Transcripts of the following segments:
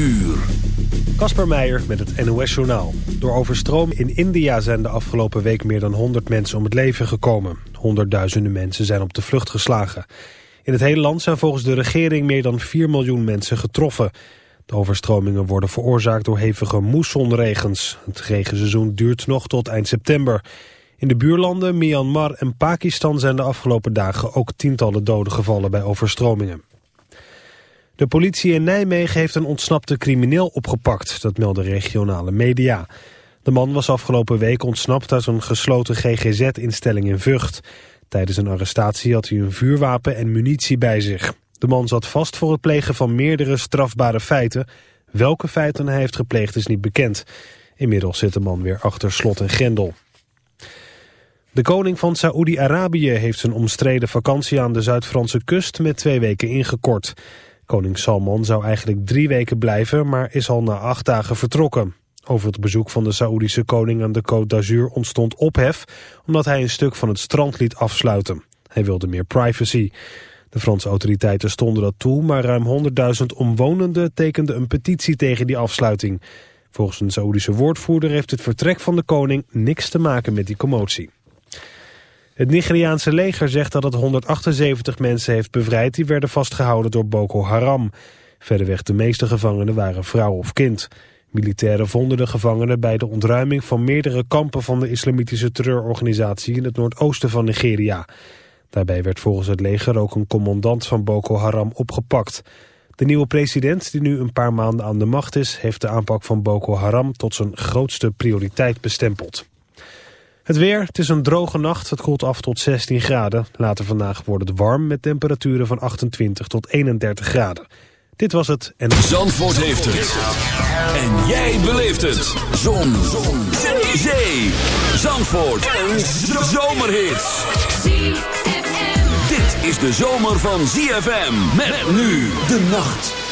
uur. Kasper Meijer met het NOS-journaal. Door overstroming in India zijn de afgelopen week meer dan 100 mensen om het leven gekomen. Honderdduizenden mensen zijn op de vlucht geslagen. In het hele land zijn volgens de regering meer dan 4 miljoen mensen getroffen. De overstromingen worden veroorzaakt door hevige moessonregens. Het regenseizoen duurt nog tot eind september. In de buurlanden Myanmar en Pakistan zijn de afgelopen dagen ook tientallen doden gevallen bij overstromingen. De politie in Nijmegen heeft een ontsnapte crimineel opgepakt, dat melden regionale media. De man was afgelopen week ontsnapt uit een gesloten GGZ-instelling in Vught. Tijdens een arrestatie had hij een vuurwapen en munitie bij zich. De man zat vast voor het plegen van meerdere strafbare feiten. Welke feiten hij heeft gepleegd is niet bekend. Inmiddels zit de man weer achter slot en grendel. De koning van Saoedi-Arabië heeft zijn omstreden vakantie aan de Zuid-Franse kust met twee weken ingekort. Koning Salman zou eigenlijk drie weken blijven, maar is al na acht dagen vertrokken. Over het bezoek van de Saoedische koning aan de Côte d'Azur ontstond ophef... omdat hij een stuk van het strand liet afsluiten. Hij wilde meer privacy. De Franse autoriteiten stonden dat toe... maar ruim 100.000 omwonenden tekenden een petitie tegen die afsluiting. Volgens een Saoedische woordvoerder heeft het vertrek van de koning... niks te maken met die commotie. Het Nigeriaanse leger zegt dat het 178 mensen heeft bevrijd... die werden vastgehouden door Boko Haram. Verderweg de meeste gevangenen waren vrouw of kind. Militairen vonden de gevangenen bij de ontruiming van meerdere kampen... van de islamitische terreurorganisatie in het noordoosten van Nigeria. Daarbij werd volgens het leger ook een commandant van Boko Haram opgepakt. De nieuwe president, die nu een paar maanden aan de macht is... heeft de aanpak van Boko Haram tot zijn grootste prioriteit bestempeld. Het weer, het is een droge nacht, het koelt af tot 16 graden. Later vandaag wordt het warm met temperaturen van 28 tot 31 graden. Dit was het en... Zandvoort heeft het. En jij beleeft het. Zon. Zon. Zee. Zandvoort. Een zomerhit. Dit is de zomer van ZFM. Met nu de nacht.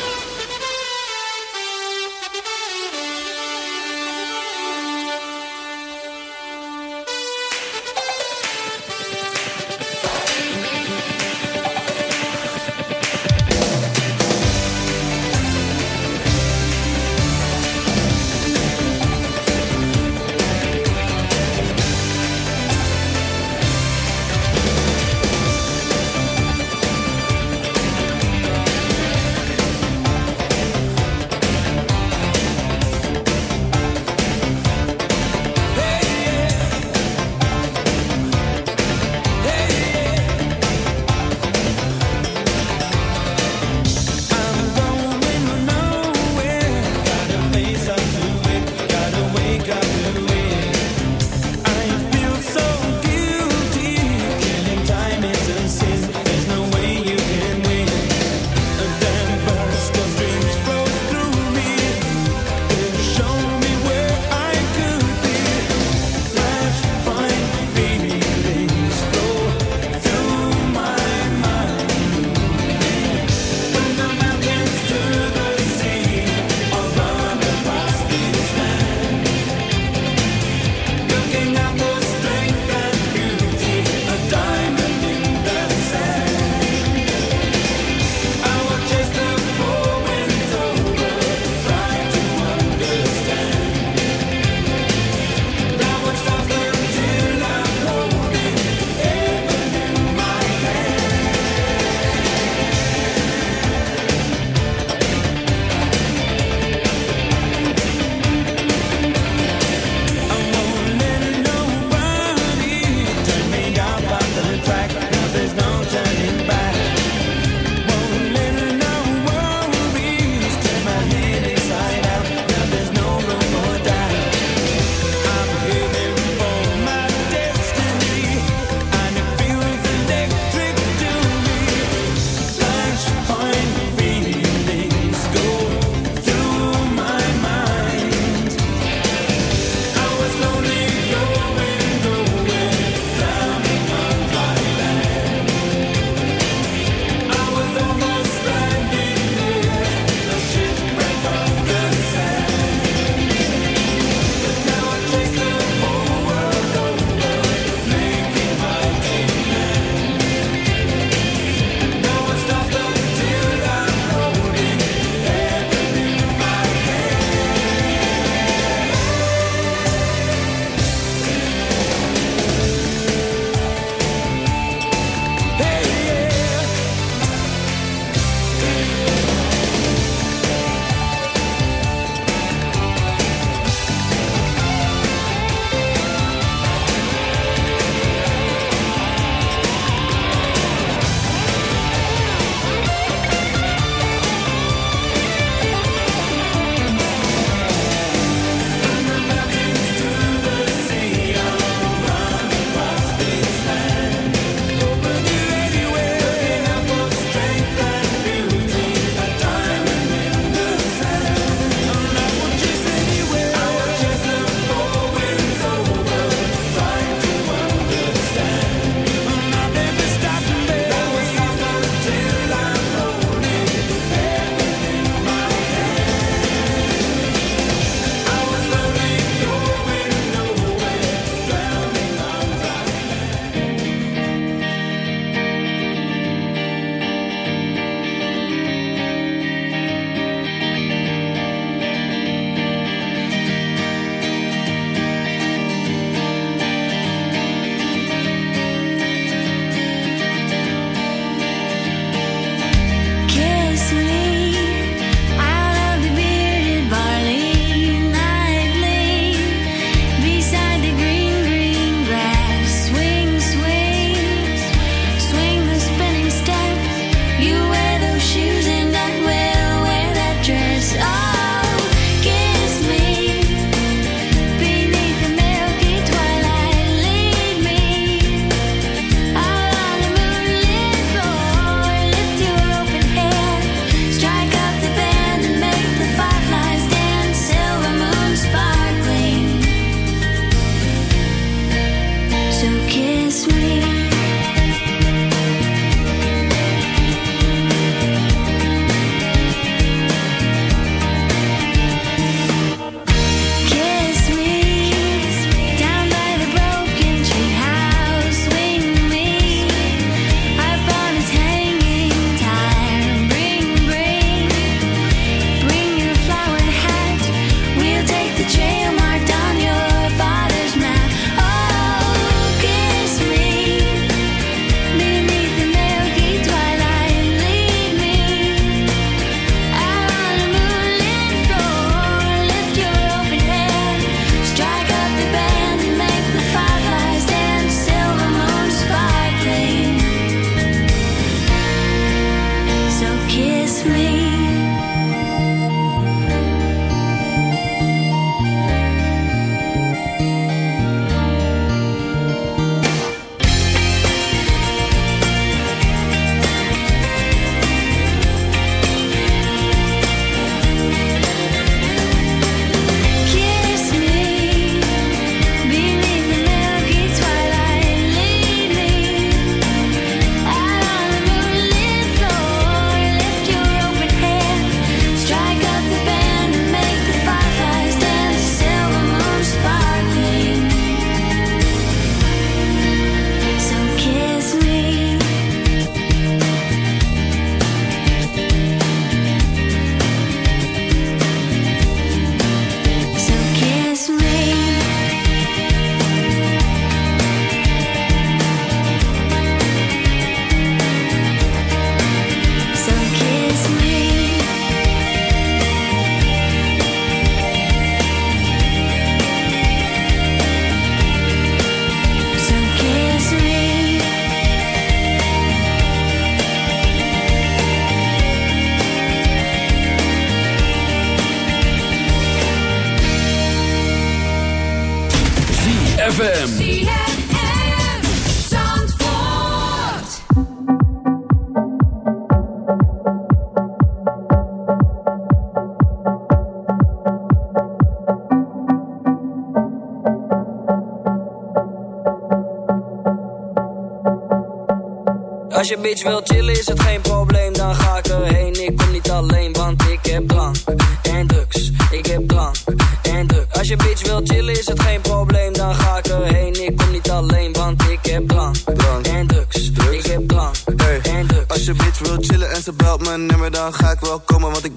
Als je bitch wil chillen is het geen probleem, dan ga ik erheen. Ik kom niet alleen, want ik heb drank en drugs. Ik heb drank en drugs. Als je bitch wil chillen is het geen probleem, dan ga ik erheen. Ik kom niet alleen, want ik heb drank, drank. en drugs. Ik heb drank hey. en drugs. Als je bitch wil chillen en ze belt me nummer, dan ga ik wel komen, want ik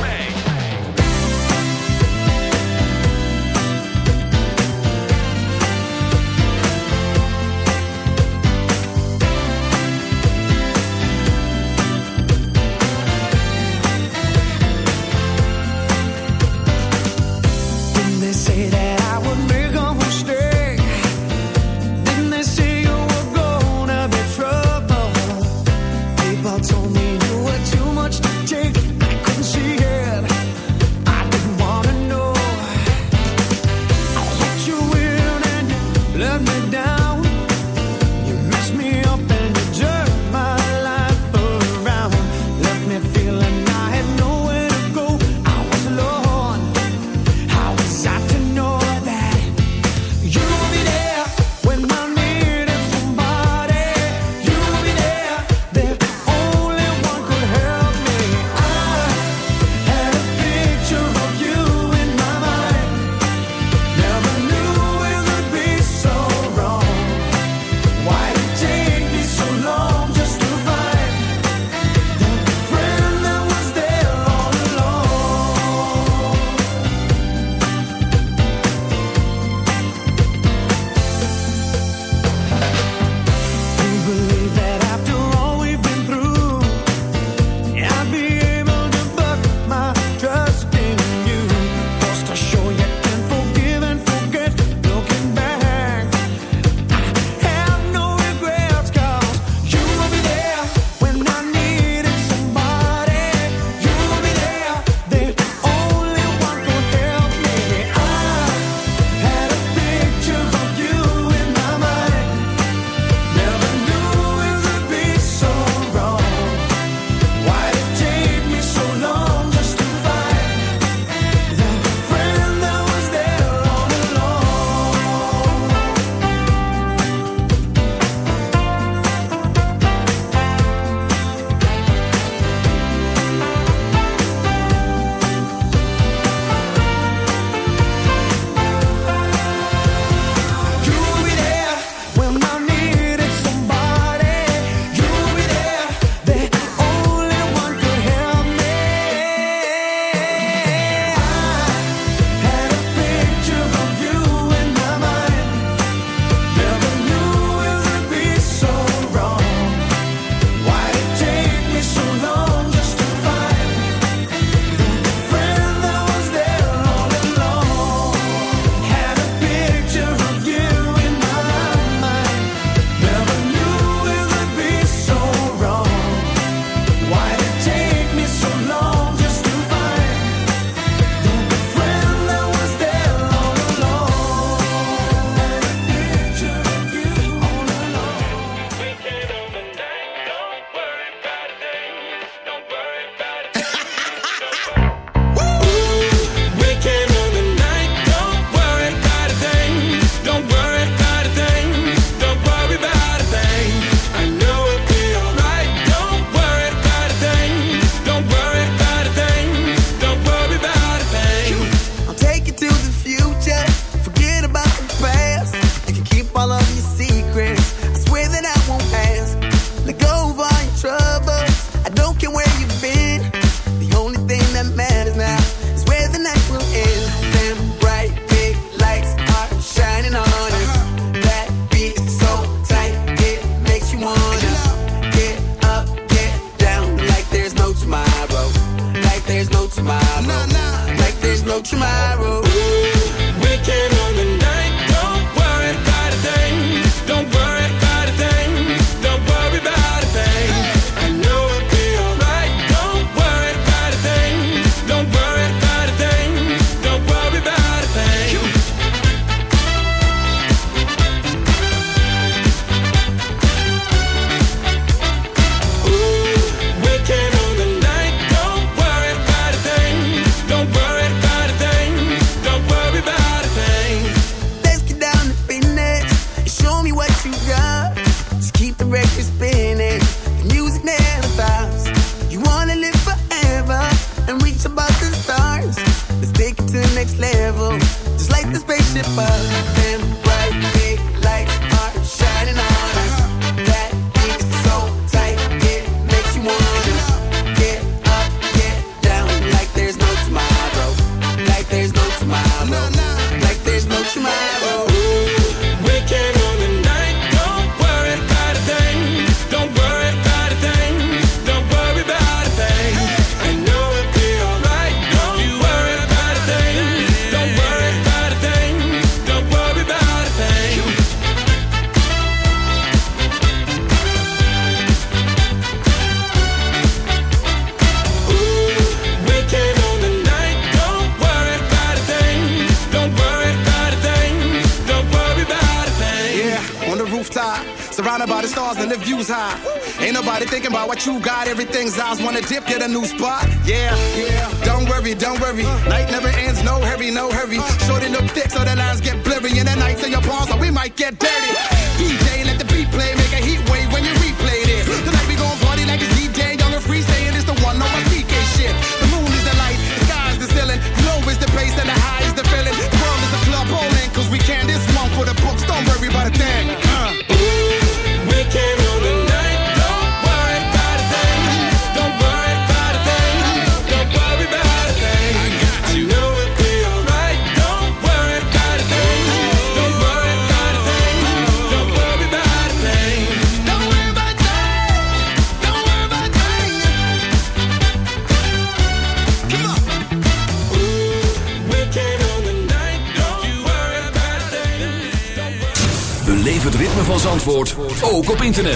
next level.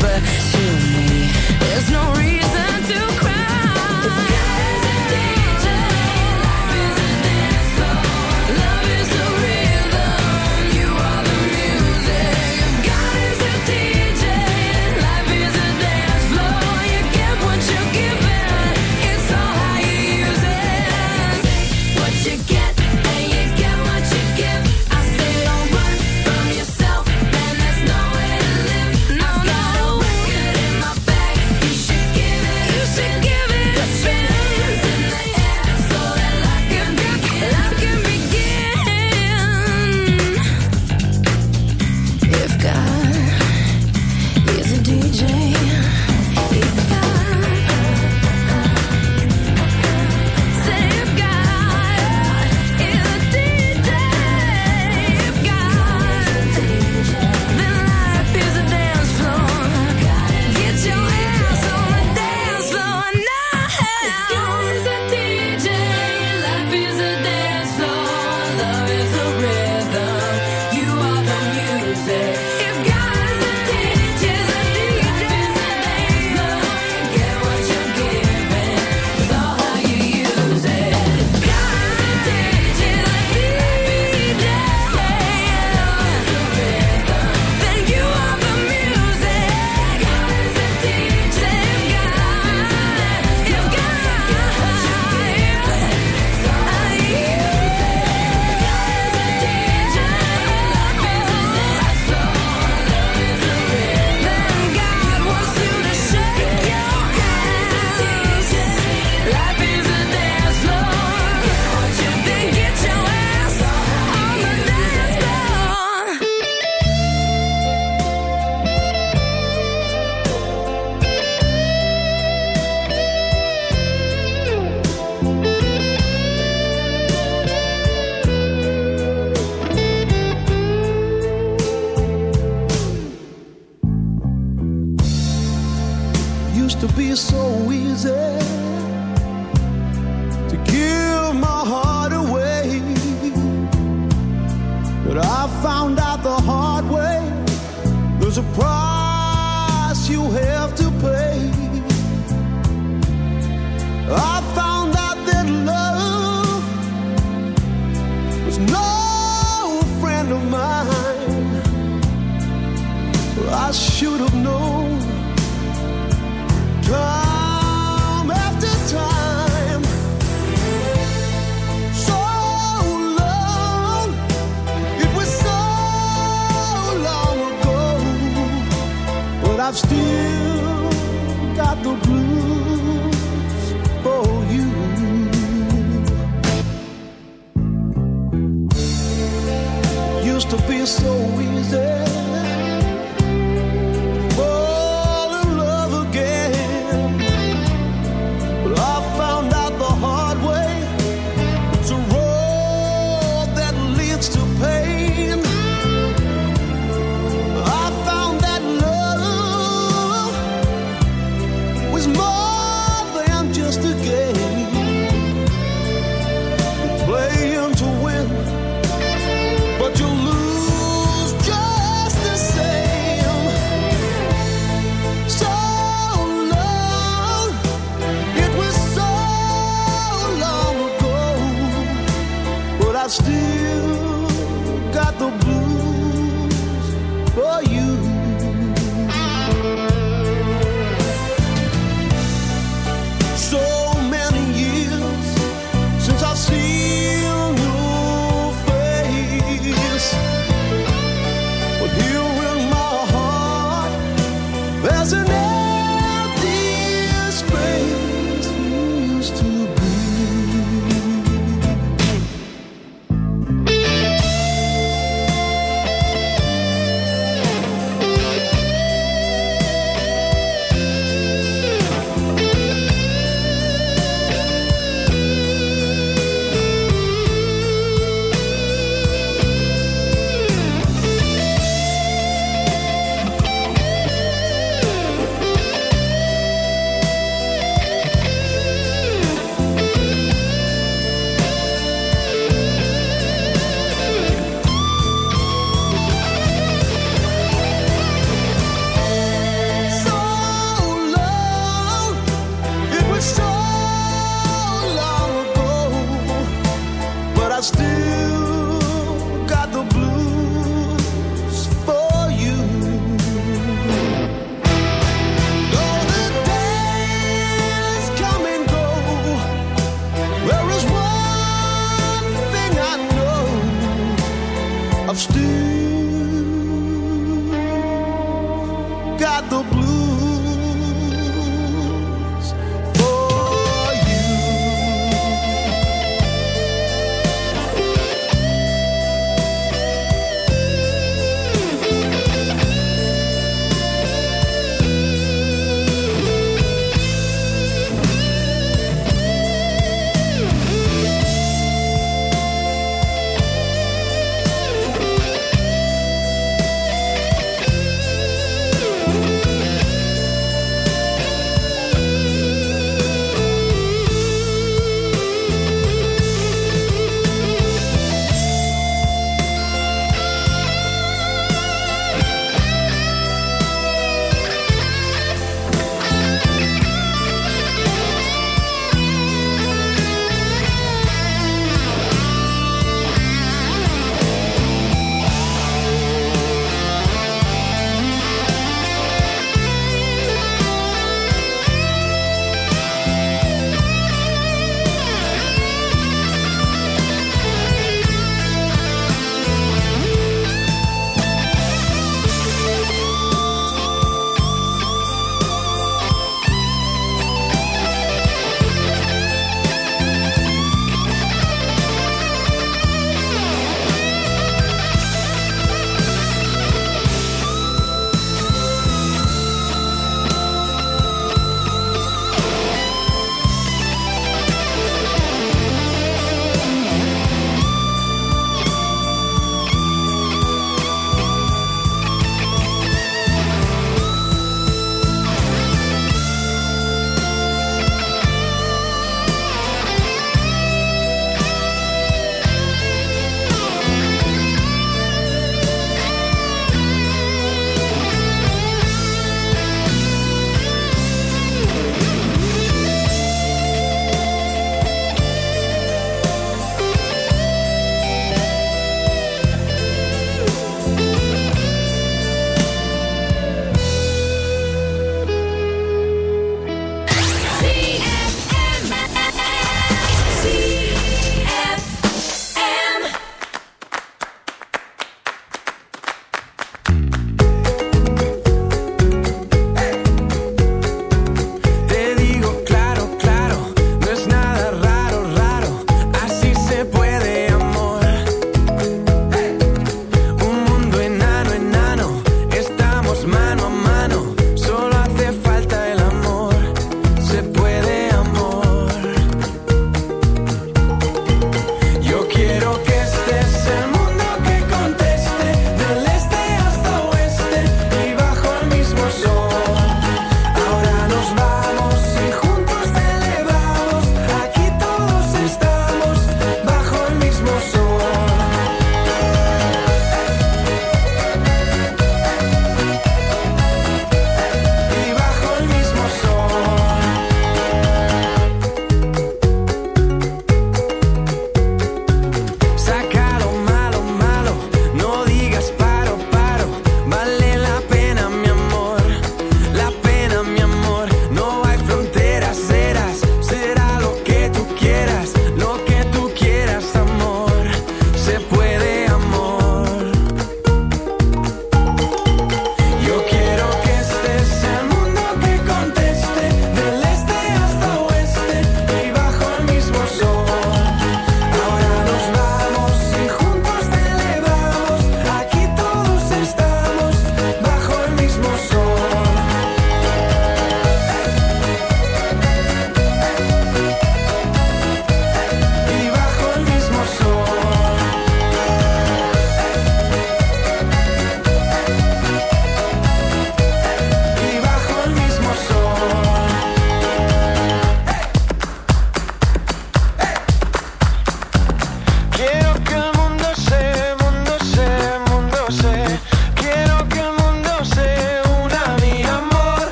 but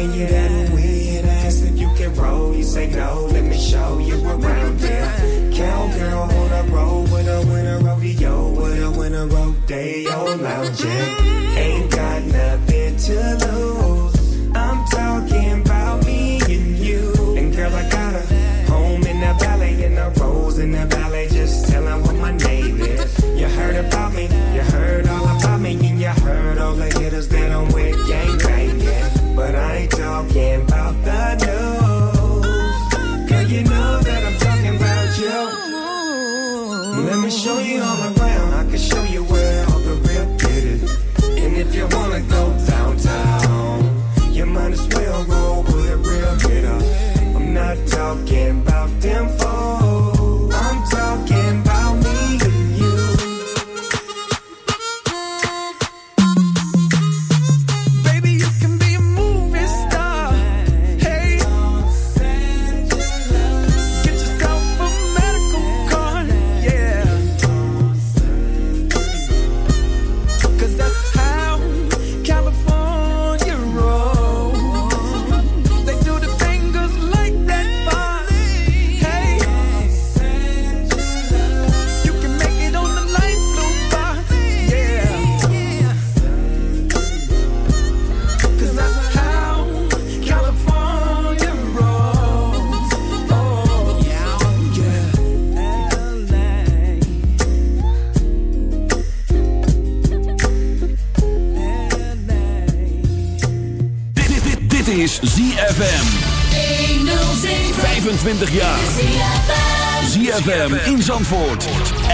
Playing you weird ass if you can roll. You say no, let me show you around there. Cowgirl on a roll with a winner rodeo, with a winner rodeo oh, lounge.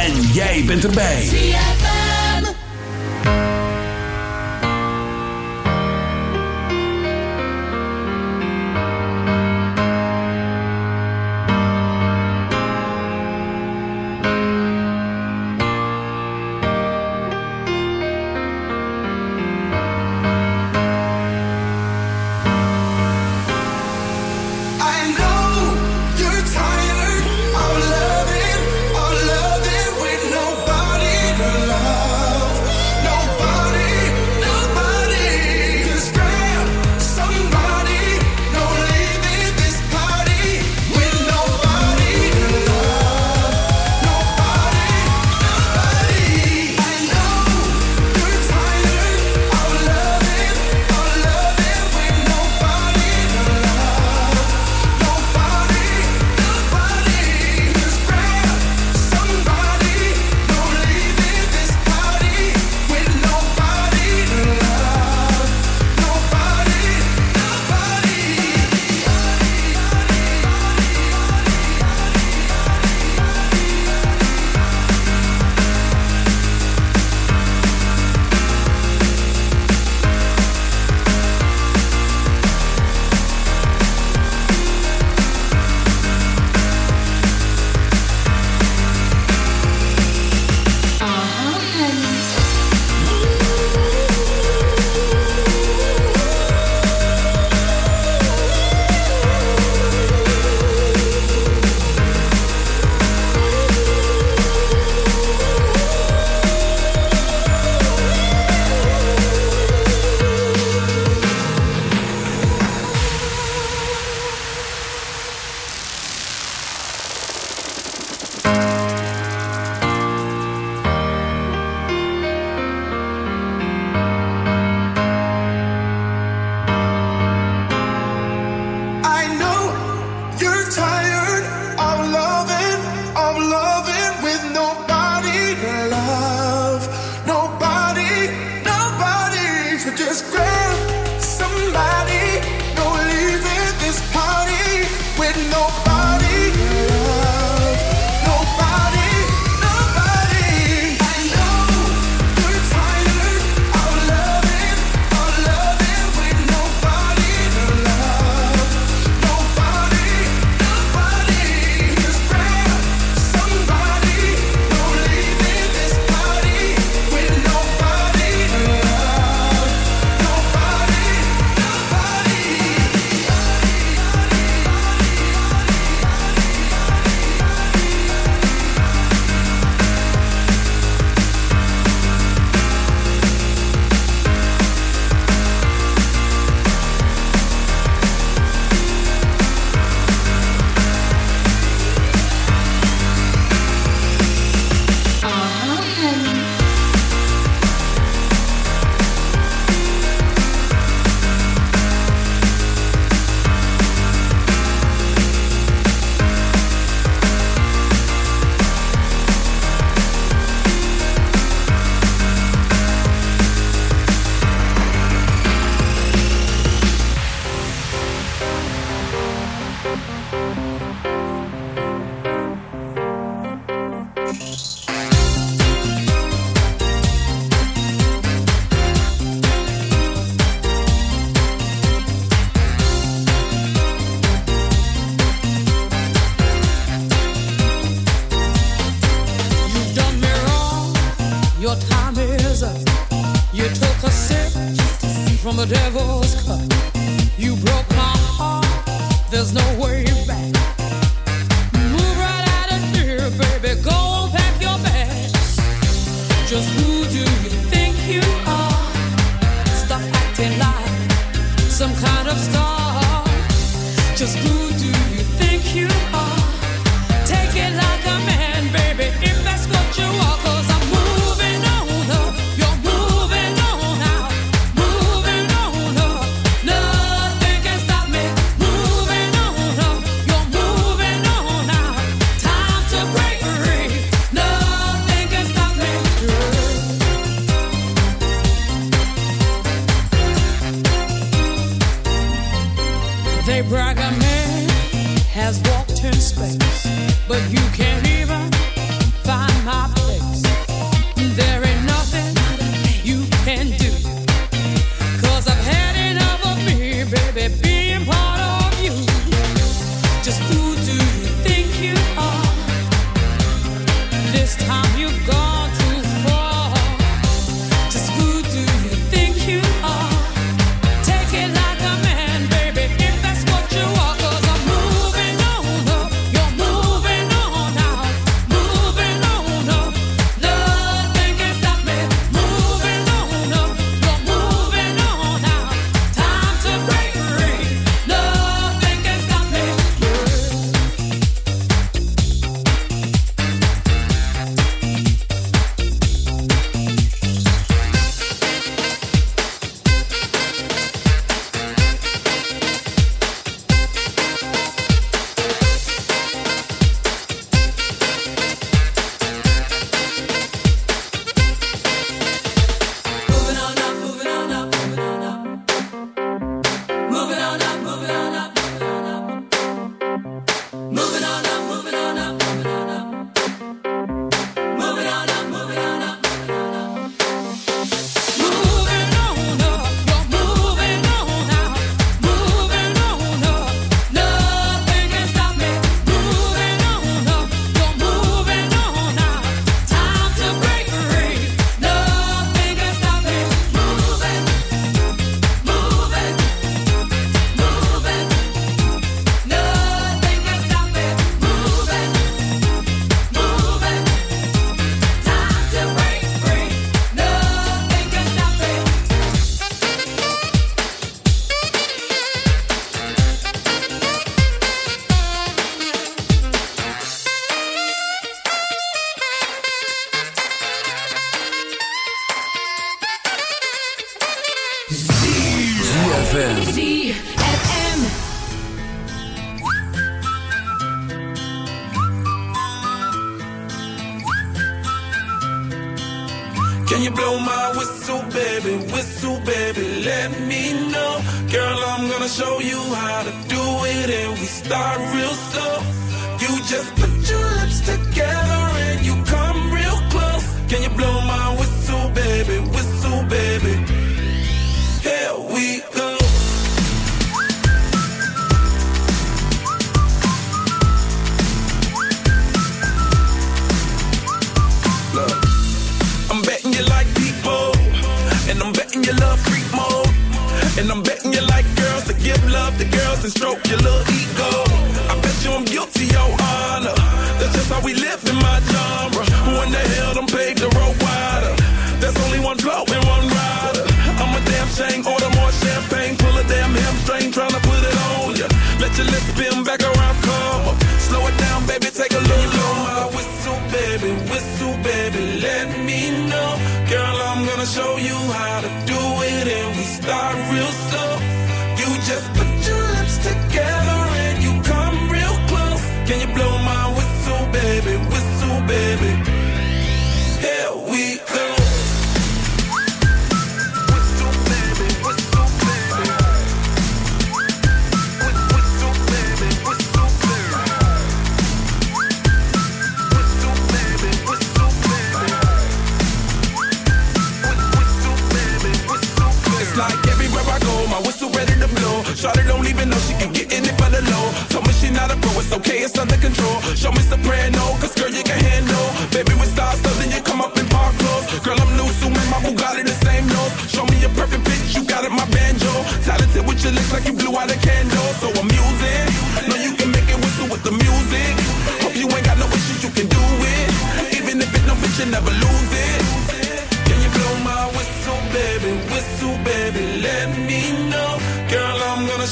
En jij bent erbij.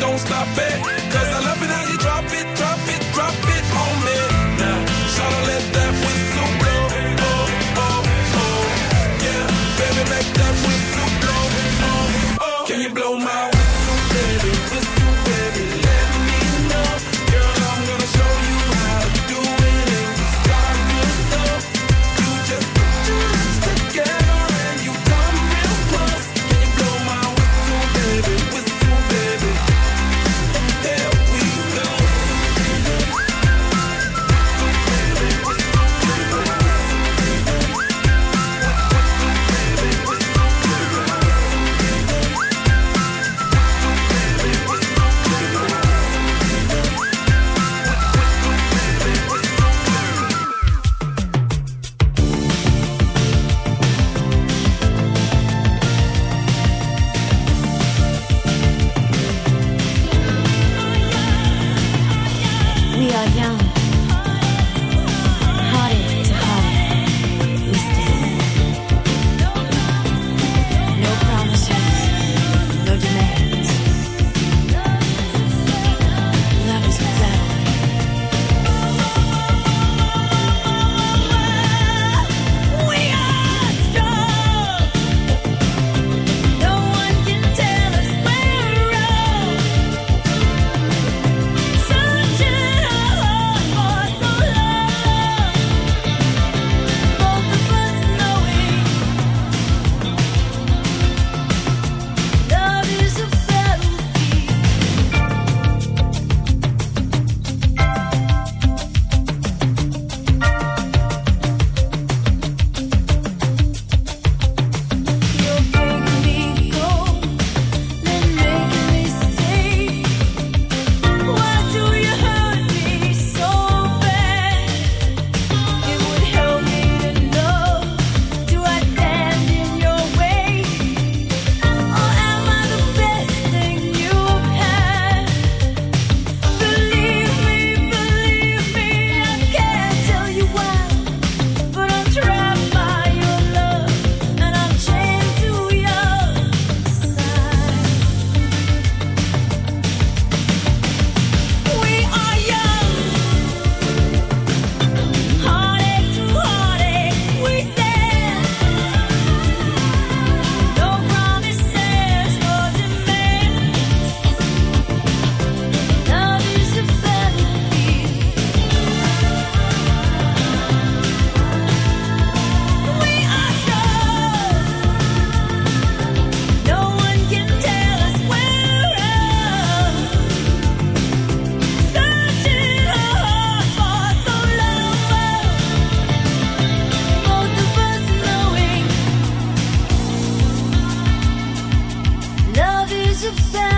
don't stop it. about